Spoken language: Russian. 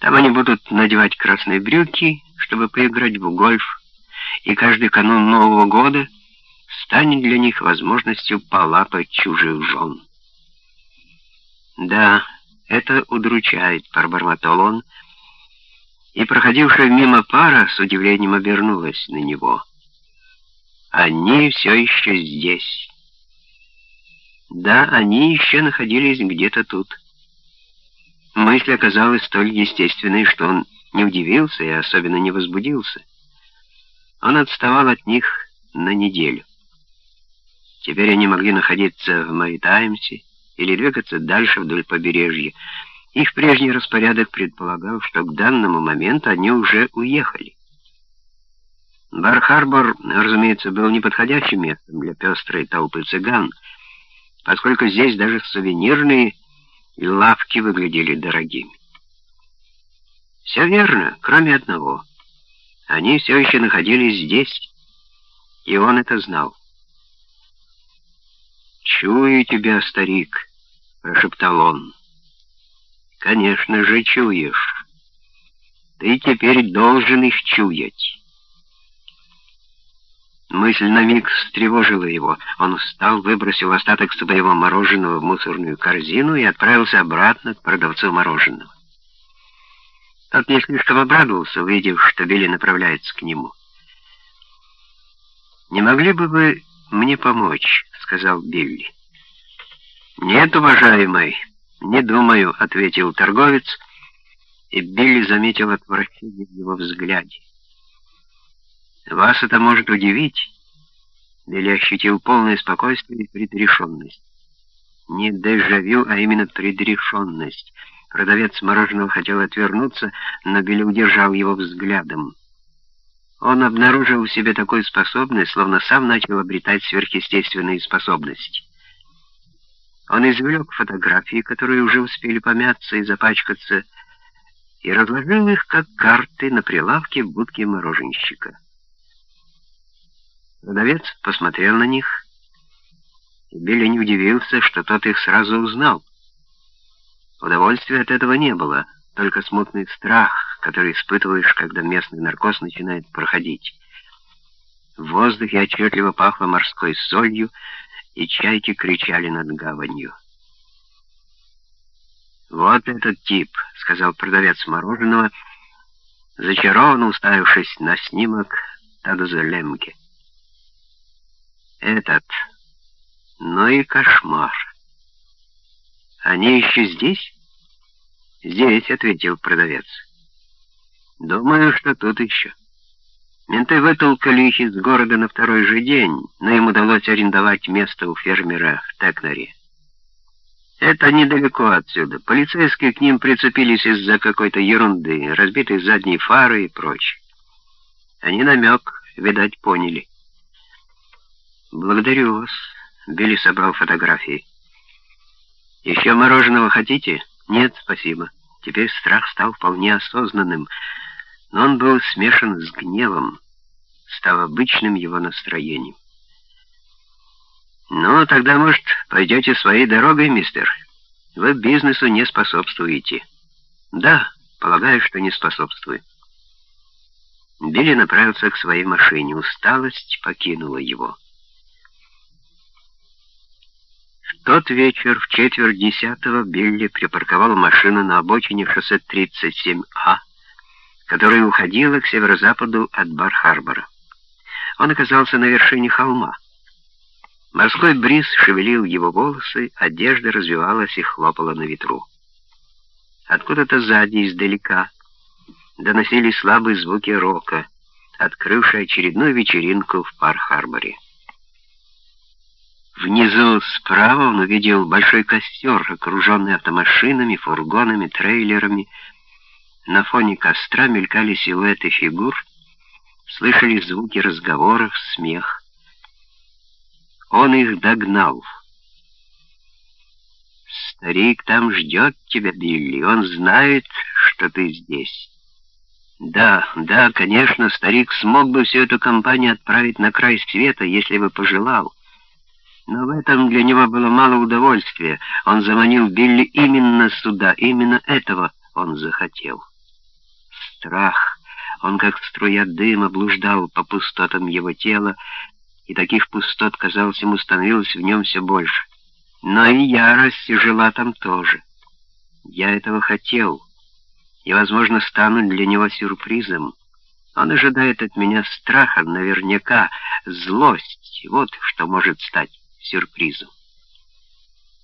Там они будут надевать красные брюки, чтобы поиграть в гольф, и каждый канун Нового года станет для них возможностью полапать чужих жен. «Да, это удручает», — пробормотал он, и проходившая мимо пара с удивлением обернулась на него. «Они все еще здесь». Да, они еще находились где-то тут. Мысль оказалась столь естественной, что он не удивился и особенно не возбудился. Он отставал от них на неделю. Теперь они могли находиться в Маритаймсе или двигаться дальше вдоль побережья. Их прежний распорядок предполагал, что к данному моменту они уже уехали. Бар-Харбор, разумеется, был неподходящим местом для пестрой толпы цыган, поскольку здесь даже сувенирные и лавки выглядели дорогими. Все верно, кроме одного. Они все еще находились здесь, и он это знал. «Чую тебя, старик», — прошептал он. «Конечно же чуешь. Ты теперь должен их чуять». Мысль на миг встревожила его. Он встал, выбросил остаток своего мороженого в мусорную корзину и отправился обратно к продавцу мороженого. Тот не слишком обрадовался, увидев, что Билли направляется к нему. «Не могли бы вы мне помочь?» — сказал Билли. «Нет, уважаемый, не думаю», — ответил торговец, и Билли заметил отвращение в его взгляде. Вас это может удивить. Билли ощутил полное спокойствие и предрешенность. Не дежавю, а именно предрешенность. Продавец мороженого хотел отвернуться, но Билли удержал его взглядом. Он обнаружил в себе такую способность, словно сам начал обретать сверхъестественные способности. Он извлек фотографии, которые уже успели помяться и запачкаться, и разложил их как карты на прилавке в будке мороженщика. Продавец посмотрел на них, и Билли не удивился, что тот их сразу узнал. Удовольствия от этого не было, только смутный страх, который испытываешь, когда местный наркоз начинает проходить. В воздухе отчетливо пахло морской солью, и чайки кричали над гаванью. «Вот этот тип», — сказал продавец мороженого, зачарованно уставившись на снимок Тадуза. Этот. Ну и кошмар. Они еще здесь? Здесь, ответил продавец. Думаю, что тут еще. Менты вытолкали их из города на второй же день, но им удалось арендовать место у фермера в Текнаре. Это недалеко отсюда. Полицейские к ним прицепились из-за какой-то ерунды, разбитой задней фары и прочее. Они намек, видать, поняли. «Благодарю вас», — Билли собрал фотографии. «Еще мороженого хотите?» «Нет, спасибо». Теперь страх стал вполне осознанным, но он был смешан с гневом, став обычным его настроением. «Ну, тогда, может, пойдете своей дорогой, мистер? Вы бизнесу не способствуете». «Да, полагаю, что не способствую». Билли направился к своей машине. Усталость покинула его. Тот вечер в четверть десятого Билли припарковал машину на обочине шоссе 37А, которая уходила к северо-западу от Бар-Харбора. Он оказался на вершине холма. Морской бриз шевелил его волосы, одежда развивалась и хлопала на ветру. Откуда-то сзади, издалека, доносились слабые звуки рока, открывшие очередную вечеринку в Пар-Харборе. Внизу справа он увидел большой костер, окруженный автомашинами, фургонами, трейлерами. На фоне костра мелькали силуэты фигур, слышали звуки разговоров, смех. Он их догнал. «Старик там ждет тебя, Билли, он знает, что ты здесь». Да, да, конечно, старик смог бы всю эту компанию отправить на край света, если бы пожелал. Но в этом для него было мало удовольствия. Он заманил Билли именно сюда, именно этого он захотел. страх. Он, как струя дыма, блуждал по пустотам его тела, и таких пустот, казалось, ему становилось в нем все больше. Но и ярость жила там тоже. Я этого хотел, и, возможно, стану для него сюрпризом. Он ожидает от меня страха, наверняка, злость. Вот что может стать сюрпризом.